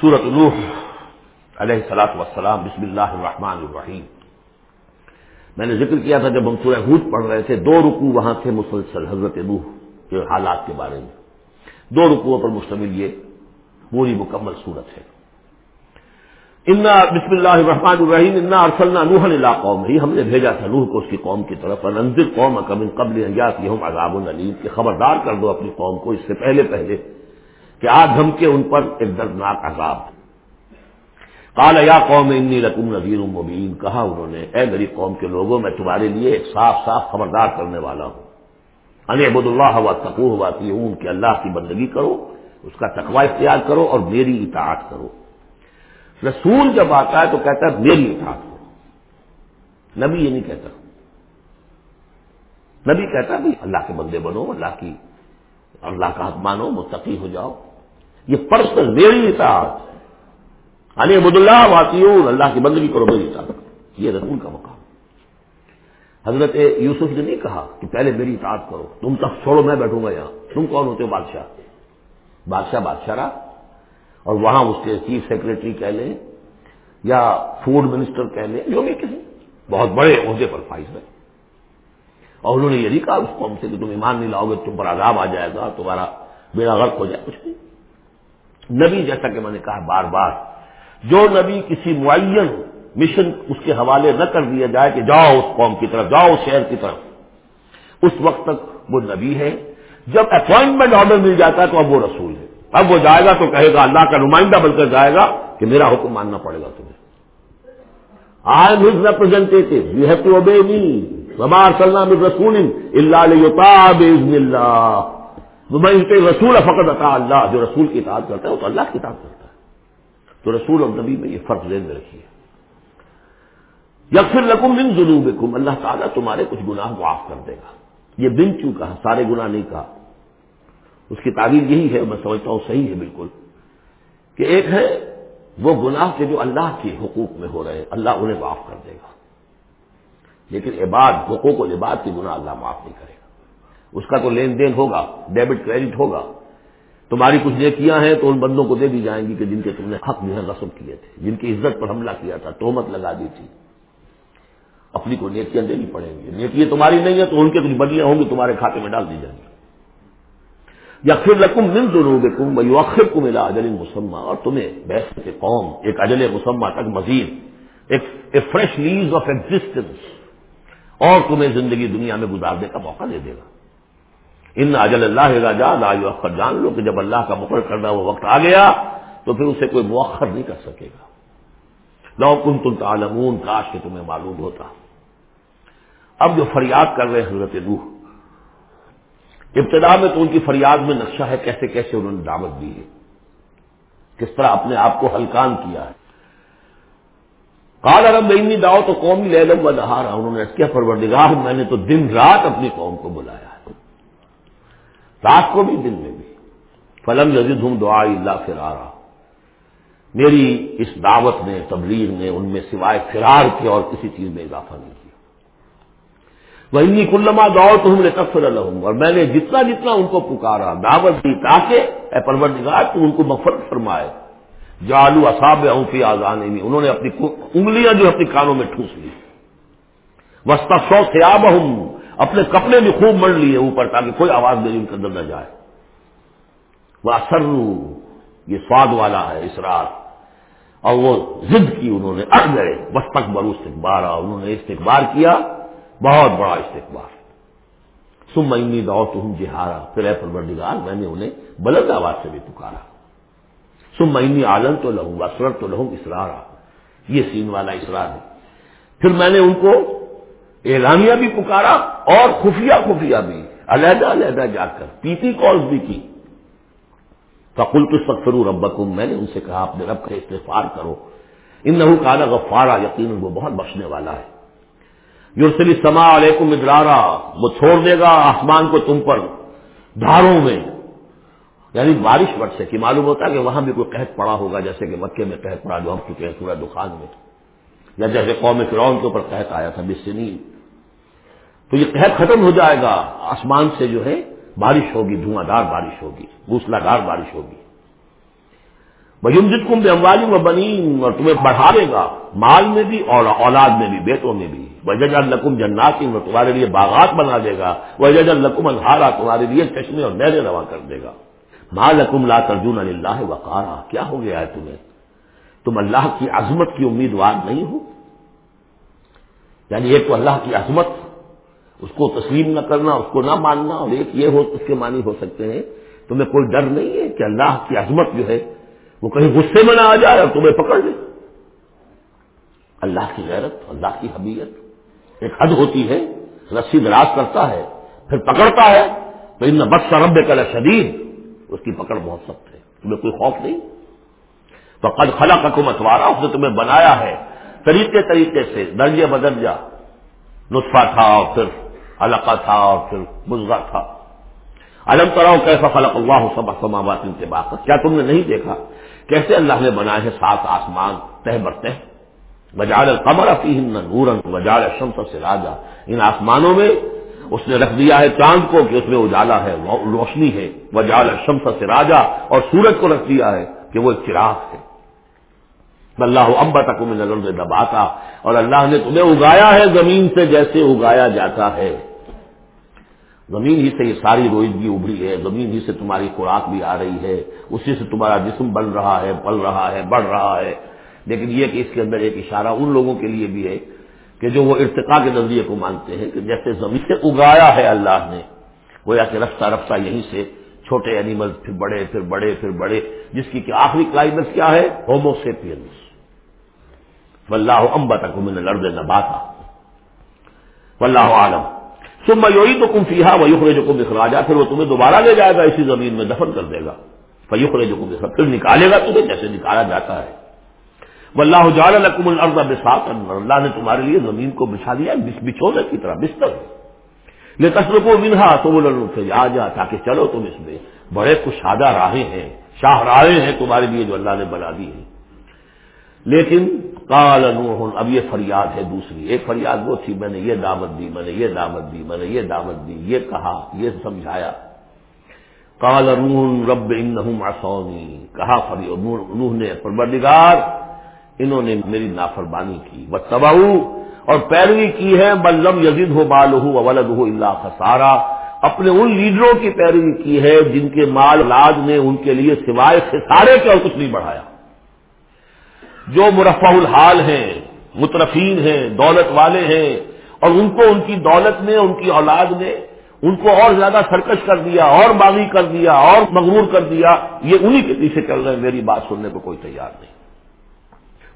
سورت نوح علیہ سلاط وسلام بسم اللہ الرحمن الرحیم۔ میں نے ذکر کیا تھا جب ہم سورہ ہود پڑھ رہے تھے، دو رکو وہاں تھے مسلسل حضرت نوح کے حالات کے بارے میں۔ دو رکوؤں پر مشتمل یہ پوری مکمل صورت ہے۔ انا بسم اللہ الرحمن الرحیم انا ارسلنا نوح اللہ قوم ہی ہم نے بھیجا تھا نوح کو اس کی قوم کی طرف انذر قوم قبل قبل حیات عذاب العلیم کہ خبردار کر دو اپنی قوم کو اس سے پہلے پہلے۔ کہ آج ہم کے ان پر ایک دردناک عذاب کالا یا قوم، انی رقم نذیر مبین۔ کہا انہوں نے، اے میری قوم کے لوگوں، میں تمہارے لیے ایک صاف صاف خبردار کرنے والا ہوں۔ علی عبد اللہ ہوا تقو ہوا ہوں کہ اللہ کی بندگی کرو، اس کا تقوی اختیار کرو اور میری اطاعت کرو۔ رسول جب آتا ہے تو کہتا ہے، میری اطاعت کرو۔ نبی یہ نہیں کہتا۔ نبی کہتا بھی اللہ کے بندے بنو، اللہ کی، اللہ کا حق مانو، متقی ہو جاؤ۔ یہ پرسنل میری اطاعت علی عبد اللہ واطیون اللہ کی بندگی کرو میری اطاعت۔ یہ رسول کا مقام۔ حضرت یوسف نے نہیں کہا کہ پہلے میری اطاعت کرو، تم تک چھوڑو میں بیٹھوں گا یہاں۔ تم کون ہوتے ہو بادشاہ؟ بادشاہ بادشاہ رہا۔ اور وہاں اس کے چیف سیکرٹری کہہ لیں، یا فوڈ منسٹر کہہ لیں، جو بھی کہیں بہت بڑے عہدے پر فائز ہے اور انہوں نے یہ نہیں کہا اس قوم سے کہ تم ایمان نہیں لاؤ گے، تم پر عذاب آ جائے گا، تمہارا بیڑا غرق ہو جائے، کچھ نہیں۔ نبی جیسا کہ میں نے کہا بار بار، جو نبی کسی معین مشن اس کے حوالے نہ کر دیا جائے کہ جاؤ اس قوم کی طرف، جاؤ اس شہر کی طرف۔ اس وقت تک وہ نبی ہے۔ جب اپوائنٹمنٹ آرڈر مل جاتا ہے تو اب وہ رسول ہے۔ اب وہ جائے گا تو کہے گا اللہ کا نمائندہ بن کر جائے گا کہ میرا حکم ماننا پڑے گا تمہیں۔ I am his representative you have to obey me ہمار سلام رسول اللہ رسول فقط عطا اللہ، جو رسول کی اطاعت کرتا ہے، وہ تو اللہ کی اطاعت کرتا ہے۔ تو رسول اور نبی میں یہ فرق ذہن میں رکھیے۔ یا پھر لکم من ضلع اللہ تعالیٰ تمہارے کچھ گناہ معاف کر دے گا۔ یہ بن چوں کہا سارے گناہ نہیں کہا۔ اس کی تعبیر یہی ہے، میں سمجھتا ہوں صحیح ہے بالکل، کہ ایک ہے وہ گناہ کے جو اللہ کے حقوق میں ہو رہے ہیں، اللہ انہیں معاف کر دے گا۔ لیکن عباد، حقوق و لباد کے گناہ اللہ معاف نہیں کرے۔ گا اس کا تو لین دین ہوگا ڈیبٹ کریڈٹ ہوگا. تمہاری کچھ نیکیاں ہیں تو ان بندوں کو دے دی جائیں گی کہ جن کے تم نے حق جو ہے رسم کیے تھے، جن کی عزت پر حملہ کیا تھا تومت لگا دی تھی. اپنی کو نیکیاں دینی پڑیں گی. نیکیاں تمہاری نہیں ہیں تو ان کے کچھ بدلیاں ہوں گی، تمہارے کھاتے میں ڈال دی جائیں گی. یا پھر لکم مل دونوں کم بھائی آخر کو ملا اجل مسمہ. اور تمہیں بحث قوم، ایک اجل مسمہ تک مزید، ایک فریش لیز آف ایگزٹینس اور تمہیں زندگی دنیا میں گزارنے کا موقع دے دے گا. ان اجل اللہ راجا لا اخر جان لو کہ جب اللہ کا مقرر کرنا وہ وقت آ گیا، تو پھر اسے کوئی مؤخر نہیں کر سکے گا۔ لو کن تم تعلمون، کاش کے تمہیں معلوم ہوتا۔ اب جو فریاد کر رہے ہیں حضرت روح ابتدا میں تو ان کی فریاد میں نقشہ ہے کیسے کیسے انہوں نے دعوت دی ہے۔ کس طرح اپنے آپ کو ہلکان کیا ہے۔ کال ارب میں داؤ تو قومی لے لو نہارا، انہوں نے کیا پروردگار، میں نے تو دن رات اپنی قوم کو بلایا۔ ہے رات کو بھی دن میں بھی۔ فلم جدید ہوں دعا اللہ فرارا۔ میری اس دعوت نے، تبلیغ نے ان میں سوائے فرار کے اور کسی چیز میں اضافہ نہیں کیا۔ وہ انی کلما دور تو ہم نے تفر لوں اور میں نے جتنا جتنا ان کو پکارا، دعوت دی تاکہ، اے پرور نگار تو ان کو مفرت فرمائے۔ جالو اصاب فی آزان انہوں نے اپنی انگلیاں جو اپنی کانوں میں ٹھوس لی۔ وسطہ سو سیاب ہوں اپنے کپڑے بھی خوب مر لیے اوپر تاکہ کوئی آواز میری ان کے اندر نہ جائے۔ وہ اثر یہ سواد والا ہے اس رات اور وہ ضد کی انہوں نے، اڑ گئے۔ بس تک برو استقبار انہوں نے استقبار کیا۔ بہت بڑا استقبال سم معنی دو تم جہارا پھر اے پروردگار، میں نے انہیں بلند آواز سے بھی پکارا۔ سم معنی عالم تو لہوں اسرر تو لہوں اسرارا یہ سین والا اسرار ہے۔ پھر میں نے ان کو اعلامیہ بھی پکارا اور خفیہ خفیہ بھی، علیحدہ علیحدہ جا کر۔ پی ٹی کالز بھی کی۔ فقل تو سکفرو ربکم، میں نے ان سے کہا، اپنے رب کا استفار کرو۔ ان نحو کالا غفارا یقین وہ بہت بخشنے والا ہے۔ یورسلی سما علیکم ادرارا وہ چھوڑ دے گا آسمان کو تم پر دھاروں میں۔ یعنی بارش وٹ سے کہ معلوم ہوتا ہے کہ وہاں بھی کوئی قحط پڑا ہوگا، جیسے کہ مکے میں قحط پڑا جو ہم چکے ہیں سورہ دخان میں۔ یا جیسے قوم فرعون کے اوپر قحط آیا تھا بسنی تو یہ قحط ختم ہو جائے گا، آسمان سے جو ہے بارش ہوگی دھواں دار بارش ہوگی گوسلا دار بارش ہوگی۔ بجم جت کم بے اموالی و بنی اور تمہیں بڑھا دے گا، مال میں بھی اور اولاد میں بھی، بیٹوں میں بھی۔ وجج القم جناتی وہ تمہارے لیے باغات بنا دے گا۔ وجج القم انہارا تمہارے لیے چشمے اور نہریں روا کر دے گا۔ مال لکم لا ترجن اللہ وقارا، کیا ہو گیا ہے تمہیں؟ تم اللہ کی عظمت کی امیدوار نہیں ہو۔ یعنی ایک تو اللہ کی عظمت، اس کو تسلیم نہ کرنا، اس کو نہ ماننا، اور ایک یہ ہو، اس کے معنی ہو سکتے ہیں۔ تمہیں کوئی ڈر نہیں ہے کہ اللہ کی عظمت جو ہے، وہ کہیں غصے میں نہ آ جائے اور تمہیں پکڑ لے۔ اللہ کی غیرت، اللہ کی حبیت ایک حد ہوتی ہے، رسی دراز کرتا ہے، پھر پکڑتا ہے۔ تو ان بد رب کل شدید اس کی پکڑ بہت سخت ہے۔ تمہیں کوئی خوف نہیں؟ تو قد خلا حکومت وارا اس نے تمہیں بنایا ہے۔ طریقے طریقے سے، درجے بدرجہ نسخہ تھا اور پھر علقہ تھا اور پھر مزغہ تھا۔ علم کراؤ کیسا خلق اللہ سب سماوات انتباق کیا تم نے نہیں دیکھا؟ کیسے اللہ نے بنائے ہیں سات آسمان تہ برتے بجال القمر فی نورن بجال شمس سے راجا ان آسمانوں میں اس نے رکھ دیا ہے چاند کو کہ اس میں اجالا ہے روشنی ہے۔ وجال شمس سے راجا اور سورج کو رکھ دیا ہے کہ وہ ایک چراغ ہے۔ اللہ امبا تک میں نظر دباتا اور اللہ نے تمہیں اگایا ہے زمین سے جیسے اگایا جاتا ہے۔ زمین ہی سے یہ ساری روئدگی ابری ہے، زمین ہی سے تمہاری خوراک بھی آ رہی ہے، اسی سے تمہارا جسم بن رہا ہے پل رہا ہے، بڑھ رہا ہے۔ لیکن یہ کہ اس کے اندر ایک اشارہ ان لوگوں کے لیے بھی ہے کہ جو وہ ارتقا کے نظریے کو مانتے ہیں کہ جیسے زمین سے اگایا ہے اللہ نے وہ یا کہ رفتہ رفتہ یہیں سے چھوٹے اینیمل پھر بڑے پھر بڑے پھر بڑے، جس کی کہ آخری کلائمیکس کیا ہے؟ ہوموسیپینس واللہ امبا تک من لرد نباتا. واللہ عالم سب یوئی تو کم فیحا ویوخرے جو کم اخراجا پھر وہ تمہیں دوبارہ لے جائے گا، اسی زمین میں دفن کر دے گا. فیوخرے جو کم پھر نکالے گا تمہیں جیسے نکالا جاتا ہے. واللہ جعل لکم الارض بساطا. اللہ نے تمہارے لیے زمین کو بچھا دیا بچھونے کی طرح، بستر. لے تصرفو منہا سبل سے آ جا تاکہ چلو تم اس میں بڑے کشادہ راہیں ہیں، شاہ راہیں ہیں تمہارے لیے جو اللہ نے بنا دی ہیں. لیکن کال نوح، اب یہ فریاد ہے دوسری، ایک فریاد وہ تھی، میں نے یہ دعوت دی، میں نے یہ دعوت دی، میں نے یہ دعوت دی، یہ کہا، یہ سمجھایا۔ کال نوح، رب ان آسونی کہا نوح نے، پروردگار، انہوں نے میری نافربانی کی۔ وہ تباہ اور پیروی کی ہے بلم یزید ہو بال ہو ولد ہو اللہ خسارا۔ اپنے ان لیڈروں کی پیروی کی ہے، جن کے مال لاج نے ان کے لیے سوائے خسارے کے اور کچھ نہیں بڑھایا۔ جو مرفع الحال ہیں، مترفین ہیں، دولت والے ہیں، اور ان کو ان کی دولت نے، ان کی اولاد نے، ان کو اور زیادہ سرکش کر دیا، اور باغی کر دیا، اور مغرور کر دیا، یہ انہی کے پیچھے چل رہے ہیں، میری بات سننے کو کوئی تیار نہیں۔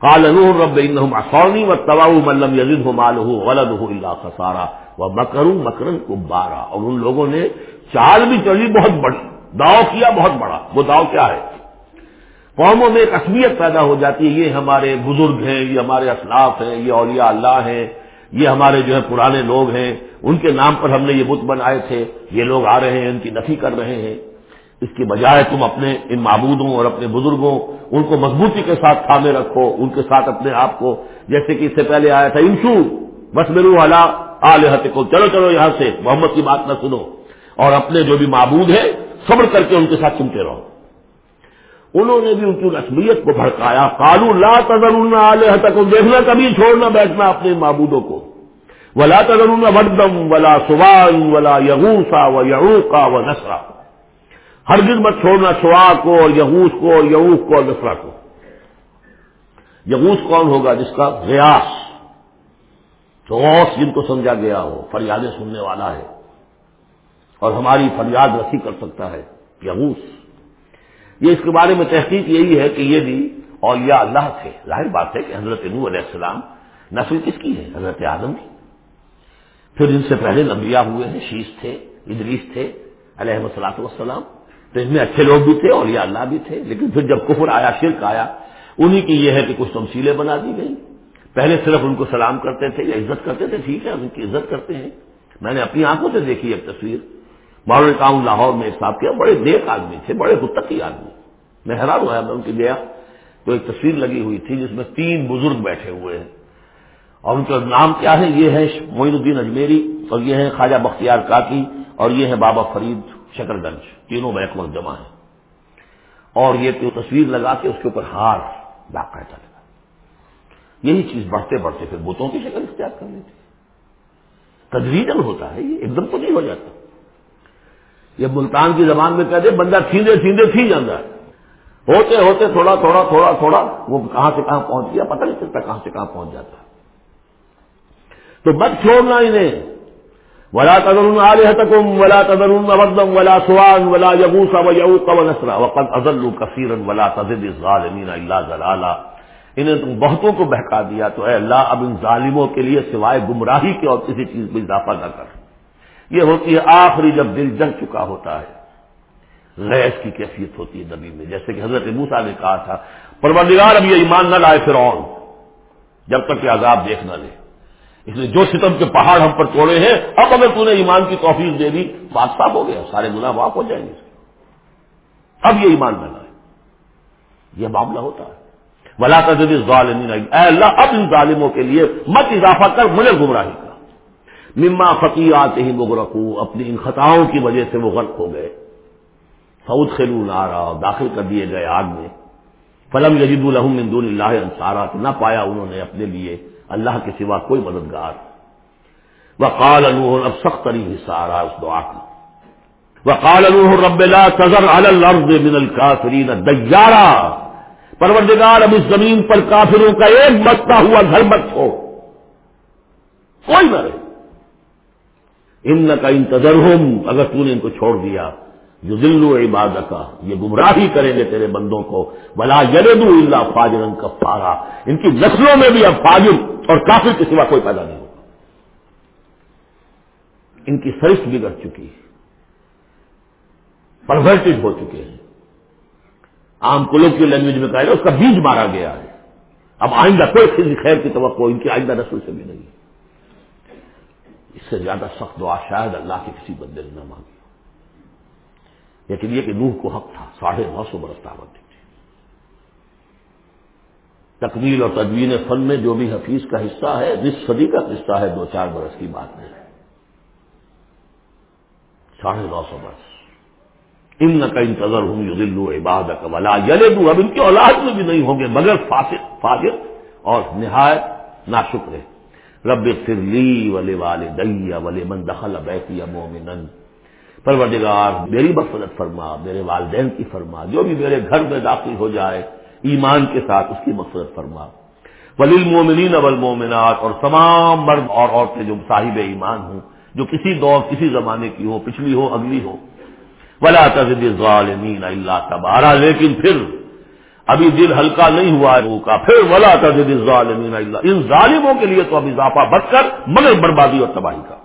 کال رب اصونی و تباہ ملم یزید ہو مال ہو غلط ہو اللہ خسارا و مکروں مکرن کو بارہ اور ان لوگوں نے چال بھی چلی بہت بڑی، داؤ کیا بہت بڑا۔ وہ داؤ کیا ہے؟ قوموں میں ایک اصلیت پیدا ہو جاتی ہے، یہ ہمارے بزرگ ہیں، یہ ہمارے اسلاف ہیں، یہ اولیاء اللہ ہیں، یہ ہمارے جو ہے پرانے لوگ ہیں، ان کے نام پر ہم نے یہ بت بنائے تھے، یہ لوگ آ رہے ہیں، ان کی نفی کر رہے ہیں۔ اس کی بجائے تم اپنے ان معبودوں اور اپنے بزرگوں، ان کو مضبوطی کے ساتھ تھامے رکھو، ان کے ساتھ اپنے آپ کو، جیسے کہ اس سے پہلے آیا تھا، انشو بس میرو والا آلحت کو چلو چلو، یہاں سے، محمد کی بات نہ سنو۔ اور اپنے جو بھی معبود ہیں، صبر کر کے ان کے ساتھ چمتے رہو۔ انہوں نے بھی ان کی رسمیت کو بھڑکایا۔ کالو لا تذر تک دیکھنا کبھی چھوڑنا بیٹھنا اپنے معبودوں کو۔ ولا تذر وردم ولا سوان ولا یغوسا و یعوقا و نسرا ہر دن مت چھوڑنا شوا کو اور یغوس کو اور یعوق کو اور نسرا کو۔ یغوس کون ہوگا جس کا ریاس غوث جن کو سمجھا گیا ہو، فریادیں سننے والا ہے۔ اور ہماری فریاد رسی کر سکتا ہے۔ یغوس یہ اس کے بارے میں تحقیق یہی ہے کہ یہ بھی اولیاء اللہ تھے۔ ظاہر بات ہے کہ حضرت نو علیہ السلام نسل کس کی ہے؟ حضرت آدم کی۔ پھر ان سے پہلے لمبیا ہوئے ہیں، شیش تھے، ادریس تھے، علیہ وسلاۃ والسلام۔ تو ان میں اچھے لوگ بھی تھے، اولیاء اللہ بھی تھے۔ لیکن پھر جب کفر آیا، شرک آیا، انہی کی یہ ہے کہ کچھ تمثیلیں بنا دی گئی پہلے صرف ان کو سلام کرتے تھے یا عزت کرتے تھے، ٹھیک ہے، ان کی عزت کرتے ہیں۔ میں نے اپنی آنکھوں سے دیکھی ایک تصویر۔ ماڈل ٹاؤن لاہور میں ایک صاحب کیا، بڑے نیک آدمی تھے، بڑے متقی آدمی۔ میں حیران ہوا میں ان کی گیا تو ایک تصویر لگی ہوئی تھی جس میں تین بزرگ بیٹھے ہوئے ہیں۔ اور ان کا نام کیا ہے؟ یہ ہے معین الدین اجمیری اور یہ ہے خواجہ بختیار کاکی اور یہ ہے بابا فرید شکر گنج تینوں بیک وقت جمع ہیں۔ اور یہ کہ تصویر لگا کے اس کے اوپر ہار، باقاعدہ لگا۔ یہی چیز بڑھتے بڑھتے پھر بتوں کی شکل اختیار کر لیتے تدریجن ہوتا ہے، یہ ایک دم تو نہیں ہو جاتا۔ یہ ملتان کی زبان میں کہتے بندہ تھیندے تھیندے تھی جاتا ہے۔ ہوتے ہوتے تھوڑا تھوڑا تھوڑا تھوڑا وہ کہاں سے کہاں پہنچ گیا، پتہ نہیں چلتا کہاں سے کہاں پہنچ جاتا تو مت چھوڑنا انہیں۔ ولا تدر عالحتکم ولا تدر ودم ولا سوان ولا یبوس و یعوق نسرا وقد ازل کثیرا ولا تزد الظالمین الا ضلالا انہیں تم بہتوں کو بہکا دیا تو اے اللہ، اب ان ظالموں کے لیے سوائے گمراہی کے اور کسی چیز میں اضافہ نہ کر۔ یہ ہوتی ہے آخری جب دل جل چکا ہوتا ہے۔ غیث کی کیفیت ہوتی ہے نبی میں، جیسے کہ حضرت موسا نے کہا تھا، پروردگار اب یہ ایمان نہ لائے فرعون، جب تک کہ عذاب دیکھ نہ لے۔ اس لیے جو ستم کے پہاڑ ہم پر توڑے ہیں، اب اگر تو نے ایمان کی توفیق دے دی بادشاہ ہو گیا، سارے گنا معاف ہو جائیں گے۔ اب یہ ایمان نہ لائے۔ یہ معاملہ ہوتا ہے۔ بلا کر ظالمین اے اللہ، اب ان ظالموں کے لیے مت اضافہ کر، مجھے گمراہی کا مما فقی آتے ہی مغرقو، اپنی ان خطاؤں کی وجہ سے وہ غرق ہو گئے۔ سعود خلو نارا، داخل کر دیے گئے آگ میں۔ فلم یجید الحم دون اللہ انصارا تو نہ پایا انہوں نے اپنے لیے اللہ کے سوا کوئی مددگار۔ وہ کال انوہ اب سخت ترین حصہ اس دعا کا۔ وہ انوہ رب تزر الرد من الکافرین دیارا پروردگار، اب اس زمین پر کافروں کا ایک بستا ہوا گھر مت ہو کوئی نہ رہے۔ ان کا انتظر اگر تو نے ان کو چھوڑ دیا جو دلو عبادت کا یہ گمراہی کریں گے تیرے بندوں کو بلا یلد اللہ فاجرن کا پارا ان کی نسلوں میں بھی اب فاجر اور کافر کے سوا کوئی پیدا نہیں ہوگا۔ ان کی فرشت بگڑ چکی ہے۔ پرورٹڈ ہو چکے ہیں۔ عام کلو کی لینگویج میں کہا جائے اس کا بیج مارا گیا ہے۔ اب آئندہ کوئی خیر کی توقع، ان کی آئندہ نسل سے بھی نہیں۔ اس سے زیادہ سخت دعا شاید اللہ کے کسی بندے نے نہ مانگی لیکن یہ کہ نوح کو حق تھا، ساڑھے نو سو برس دعوت دی تھی۔ تکمیل اور تدوین فن میں جو بھی حفیظ کا حصہ ہے، جس صدی کا حصہ ہے، دو چار برس کی بات نہیں۔ ہے ساڑھے نو سو برس۔ ان کا انتظر ہوں یو دلو عبادت ولا یلے دوں اب ان کی اولاد میں بھی نہیں ہوں گے، مگر فاجر اور نہایت نا شکر رب فرلی ولے والے دیا من دخل بیتی مومنن پروردگار، میری مفرت فرما، میرے والدین کی فرما، جو بھی میرے گھر میں داخل ہو جائے، ایمان کے ساتھ اس کی مفرت فرما۔ ولیل مومنین اول مومنات اور تمام مرد اور عورتیں جو صاحب ایمان ہوں، جو کسی دور، کسی زمانے کی ہو، پچھلی ہو، اگلی ہو۔ ولا تزد ظالمین اللہ تبارہ لیکن پھر ابھی دل ہلکا نہیں ہوا ہے کا۔ پھر ولا تزد ظالمین اللہ ان ظالموں کے لیے تو اب اضافہ بچ کر مگر بربادی اور تباہی کا۔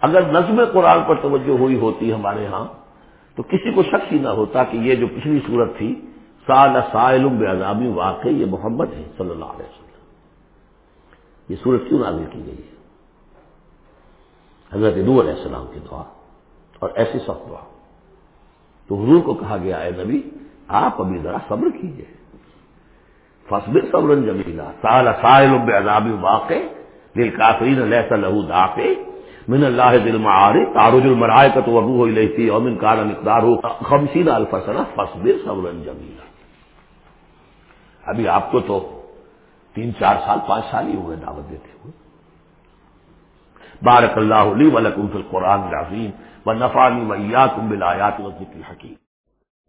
اگر نظم قرآن پر توجہ ہوئی ہوتی ہمارے ہاں تو کسی کو شک ہی نہ ہوتا کہ یہ جو پچھلی صورت تھی سال سائل عذابی واقع، یہ محمد ہے صلی اللہ علیہ وسلم۔ یہ صورت کیوں نازل کی گئی ہے؟ حضرت نور علیہ السلام کی دعا اور ایسی سخت دعا۔ تو حضور کو کہا گیا، اے نبی آپ ابھی ذرا صبر کیجیے فصبر صبر جمیلا۔ سال سائل عذابی واقع دل کافرین لہسا لہو داقے من اللہ دل معارف تارج المرائے کا تو ابو ہو تھی اور من کار مقدار ہو خمسین الفسنا فصبر صبرن جمیلا۔ ابھی آپ کو تو تین چار سال، پانچ سال ہی ہوئے دعوت دیتے ہوئے۔ بارک اللہ علی ولکم فی القرآن العظیم و نفانی میات بلایات و ذکر حکیم